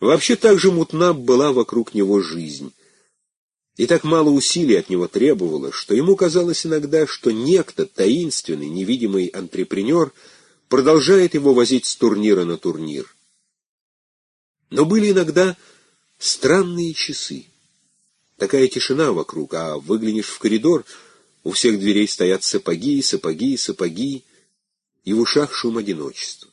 Вообще так же мутна была вокруг него жизнь. И так мало усилий от него требовало, что ему казалось иногда, что некто, таинственный, невидимый антрепренер, продолжает его возить с турнира на турнир. Но были иногда странные часы. Такая тишина вокруг, а выглянешь в коридор, у всех дверей стоят сапоги, сапоги, сапоги, и в ушах шум одиночества.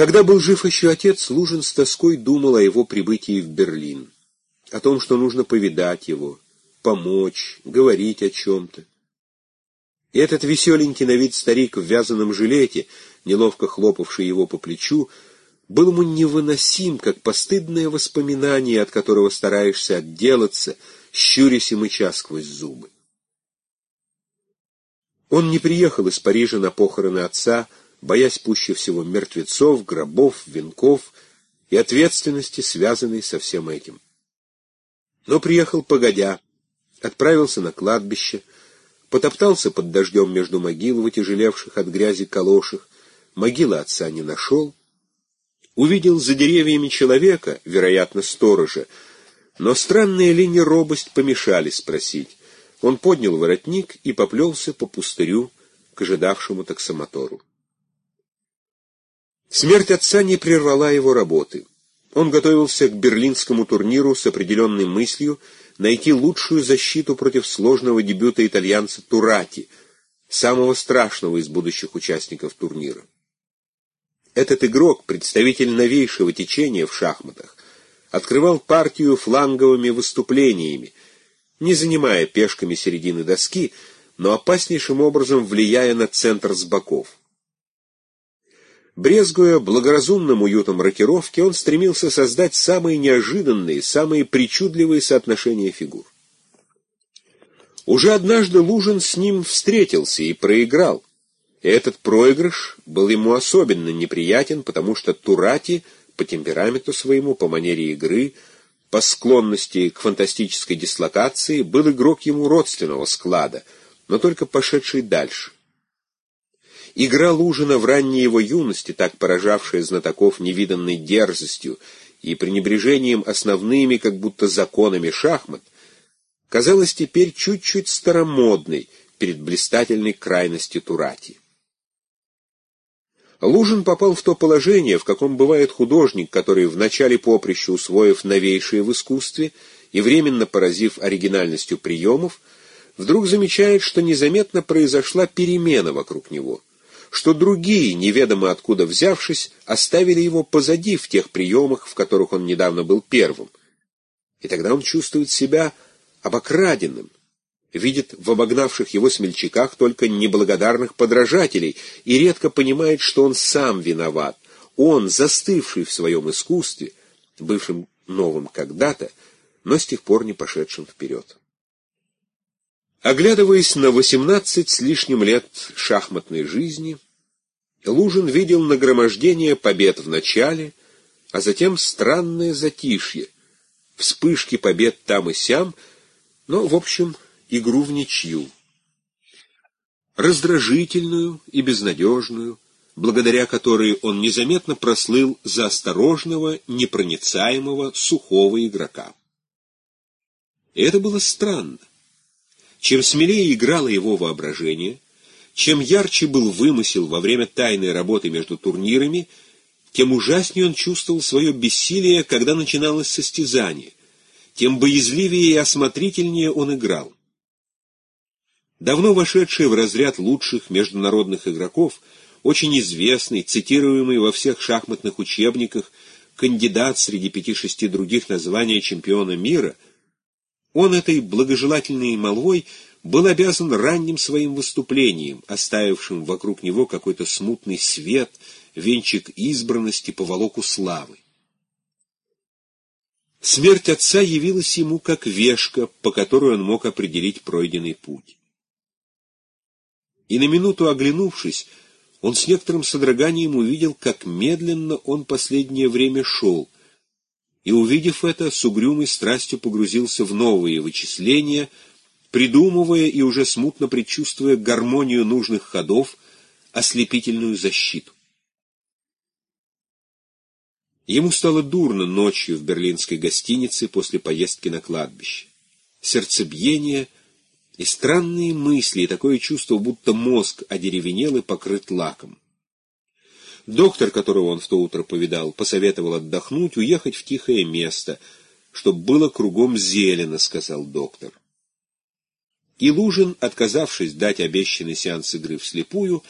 Когда был жив еще отец, Лужин с тоской думал о его прибытии в Берлин, о том, что нужно повидать его, помочь, говорить о чем-то. И этот веселенький на вид старик в вязаном жилете, неловко хлопавший его по плечу, был ему невыносим, как постыдное воспоминание, от которого стараешься отделаться, щурясь и мыча сквозь зубы. Он не приехал из Парижа на похороны отца, боясь пуще всего мертвецов, гробов, венков и ответственности, связанной со всем этим. Но приехал погодя, отправился на кладбище, потоптался под дождем между могил, вытяжелевших от грязи калошах, могилы отца не нашел, увидел за деревьями человека, вероятно, сторожа, но странная линия робость помешали спросить. Он поднял воротник и поплелся по пустырю к ожидавшему таксомотору. Смерть отца не прервала его работы. Он готовился к берлинскому турниру с определенной мыслью найти лучшую защиту против сложного дебюта итальянца Турати, самого страшного из будущих участников турнира. Этот игрок, представитель новейшего течения в шахматах, открывал партию фланговыми выступлениями, не занимая пешками середины доски, но опаснейшим образом влияя на центр с боков. Брезгуя благоразумным уютом рокировки, он стремился создать самые неожиданные, самые причудливые соотношения фигур. Уже однажды Лужин с ним встретился и проиграл. И этот проигрыш был ему особенно неприятен, потому что Турати по темпераменту своему, по манере игры, по склонности к фантастической дислокации, был игрок ему родственного склада, но только пошедший дальше. Игра Лужина в ранней его юности, так поражавшая знатоков невиданной дерзостью и пренебрежением основными, как будто законами шахмат, казалась теперь чуть-чуть старомодной перед блистательной крайностью Турати. Лужин попал в то положение, в каком бывает художник, который в начале поприща, усвоив новейшее в искусстве и временно поразив оригинальностью приемов, вдруг замечает, что незаметно произошла перемена вокруг него — что другие, неведомо откуда взявшись, оставили его позади в тех приемах, в которых он недавно был первым. И тогда он чувствует себя обокраденным, видит в обогнавших его смельчаках только неблагодарных подражателей и редко понимает, что он сам виноват, он, застывший в своем искусстве, бывшим новым когда-то, но с тех пор не пошедшим вперед. Оглядываясь на восемнадцать с лишним лет шахматной жизни, Лужин видел нагромождение побед в начале, а затем странное затишье, вспышки побед там и сям, но, в общем, игру в ничью. Раздражительную и безнадежную, благодаря которой он незаметно прослыл за осторожного, непроницаемого, сухого игрока. И это было странно. Чем смелее играло его воображение, чем ярче был вымысел во время тайной работы между турнирами, тем ужаснее он чувствовал свое бессилие, когда начиналось состязание, тем боязливее и осмотрительнее он играл. Давно вошедший в разряд лучших международных игроков, очень известный, цитируемый во всех шахматных учебниках, кандидат среди пяти-шести других на звание чемпиона мира — он этой благожелательной молвой был обязан ранним своим выступлением, оставившим вокруг него какой-то смутный свет, венчик избранности, поволоку славы. Смерть отца явилась ему как вешка, по которой он мог определить пройденный путь. И на минуту оглянувшись, он с некоторым содроганием увидел, как медленно он последнее время шел — и, увидев это, с угрюмой страстью погрузился в новые вычисления, придумывая и уже смутно предчувствуя гармонию нужных ходов, ослепительную защиту. Ему стало дурно ночью в берлинской гостинице после поездки на кладбище. Сердцебиение и странные мысли, и такое чувство, будто мозг одеревенел и покрыт лаком. Доктор, которого он в то утро повидал, посоветовал отдохнуть, уехать в тихое место, чтобы было кругом зелено, сказал доктор. И Лужин, отказавшись дать обещанный сеанс игры вслепую,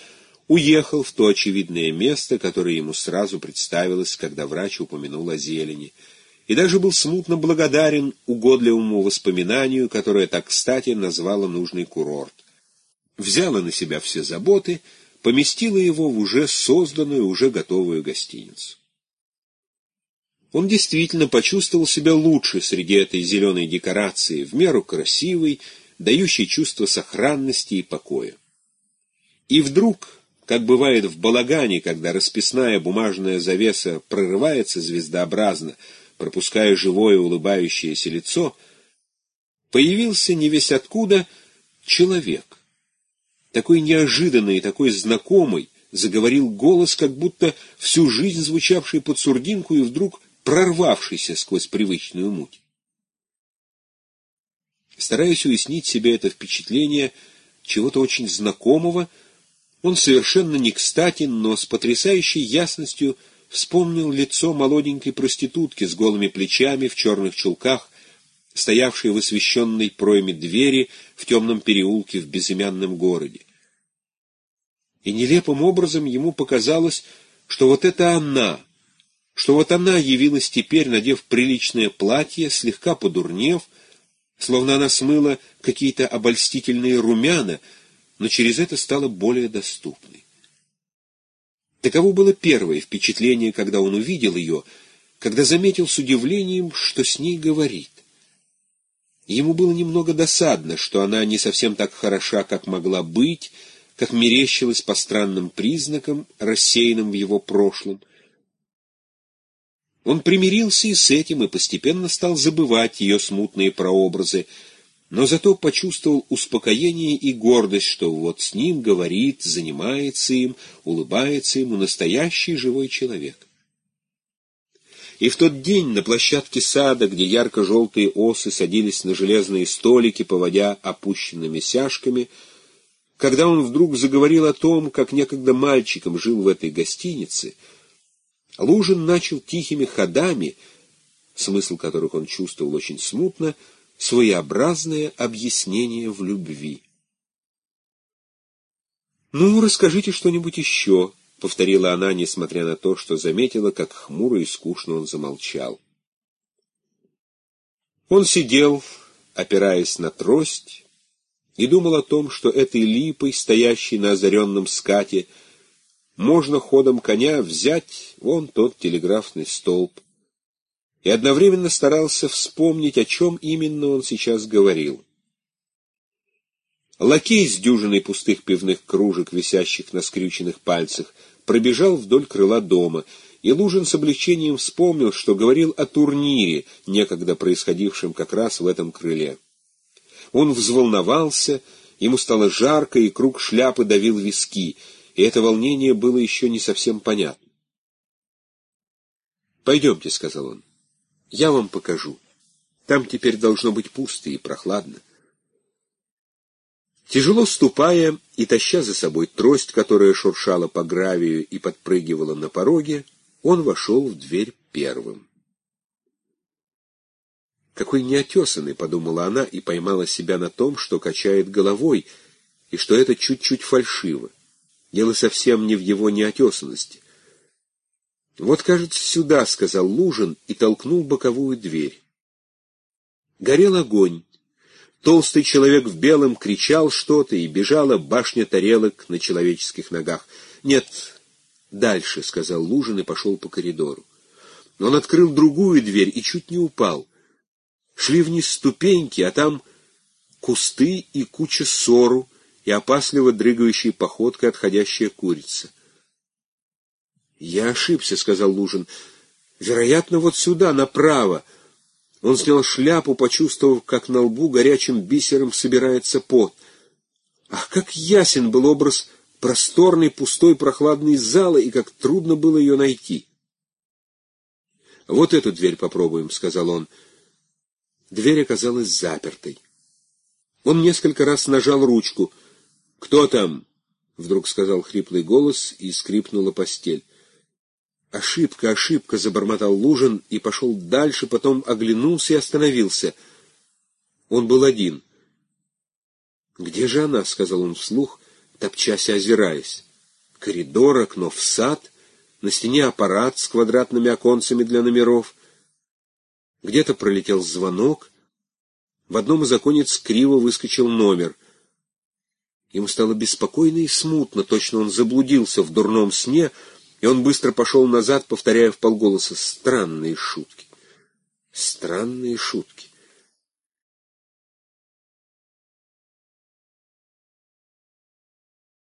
уехал в то очевидное место, которое ему сразу представилось, когда врач упомянул о зелени, и даже был смутно благодарен угодливому воспоминанию, которое так кстати назвало нужный курорт. Взяла на себя все заботы, поместила его в уже созданную, уже готовую гостиницу. Он действительно почувствовал себя лучше среди этой зеленой декорации, в меру красивой, дающей чувство сохранности и покоя. И вдруг как бывает в балагане, когда расписная бумажная завеса прорывается звездообразно, пропуская живое улыбающееся лицо, появился не весь откуда человек. Такой неожиданный и такой знакомый заговорил голос, как будто всю жизнь звучавший под сурдинку и вдруг прорвавшийся сквозь привычную муть. Стараясь уяснить себе это впечатление чего-то очень знакомого, он совершенно не кстати, но с потрясающей ясностью вспомнил лицо молоденькой проститутки с голыми плечами в черных чулках, стоявшей в освещенной пройме двери в темном переулке в безымянном городе. И нелепым образом ему показалось, что вот это она, что вот она явилась теперь, надев приличное платье, слегка подурнев, словно она смыла какие-то обольстительные румяна, но через это стала более доступной. Таково было первое впечатление, когда он увидел ее, когда заметил с удивлением, что с ней говорит. Ему было немного досадно, что она не совсем так хороша, как могла быть, как мерещилась по странным признакам, рассеянным в его прошлом. Он примирился и с этим, и постепенно стал забывать ее смутные прообразы, но зато почувствовал успокоение и гордость, что вот с ним говорит, занимается им, улыбается ему настоящий живой человек. И в тот день на площадке сада, где ярко-желтые осы садились на железные столики, поводя опущенными сяжками, когда он вдруг заговорил о том, как некогда мальчиком жил в этой гостинице, Лужин начал тихими ходами, смысл которых он чувствовал очень смутно, своеобразное объяснение в любви. «Ну, расскажите что-нибудь еще», — повторила она, несмотря на то, что заметила, как хмуро и скучно он замолчал. Он сидел, опираясь на трость, и думал о том, что этой липой, стоящей на озаренном скате, можно ходом коня взять вон тот телеграфный столб, и одновременно старался вспомнить, о чем именно он сейчас говорил. Лакей с дюжиной пустых пивных кружек, висящих на скрюченных пальцах, пробежал вдоль крыла дома, и Лужин с облегчением вспомнил, что говорил о турнире, некогда происходившем как раз в этом крыле. Он взволновался, ему стало жарко, и круг шляпы давил виски, и это волнение было еще не совсем понятно. «Пойдемте», — сказал он. Я вам покажу. Там теперь должно быть пусто и прохладно. Тяжело ступая и таща за собой трость, которая шуршала по гравию и подпрыгивала на пороге, он вошел в дверь первым. Какой неотесанный, — подумала она и поймала себя на том, что качает головой, и что это чуть-чуть фальшиво. Дело совсем не в его неотесанности. «Вот, кажется, сюда», — сказал Лужин и толкнул боковую дверь. Горел огонь. Толстый человек в белом кричал что-то, и бежала башня тарелок на человеческих ногах. «Нет, дальше», — сказал Лужин и пошел по коридору. Но он открыл другую дверь и чуть не упал. Шли вниз ступеньки, а там кусты и куча сору, и опасливо дрыгающей походкой отходящая курица. «Я ошибся», — сказал Лужин. «Вероятно, вот сюда, направо». Он снял шляпу, почувствовав, как на лбу горячим бисером собирается пот. Ах, как ясен был образ просторной, пустой, прохладной залы, и как трудно было ее найти. «Вот эту дверь попробуем», — сказал он. Дверь оказалась запертой. Он несколько раз нажал ручку. «Кто там?» — вдруг сказал хриплый голос, и скрипнула постель. «Ошибка, ошибка!» — забормотал Лужин и пошел дальше, потом оглянулся и остановился. Он был один. «Где же она?» — сказал он вслух, топчась и озираясь. Коридор, окно в сад, на стене аппарат с квадратными оконцами для номеров. Где-то пролетел звонок. В одном из оконец криво выскочил номер. Ему стало беспокойно и смутно, точно он заблудился в дурном сне, и он быстро пошел назад, повторяя в полголоса «странные шутки». Странные шутки.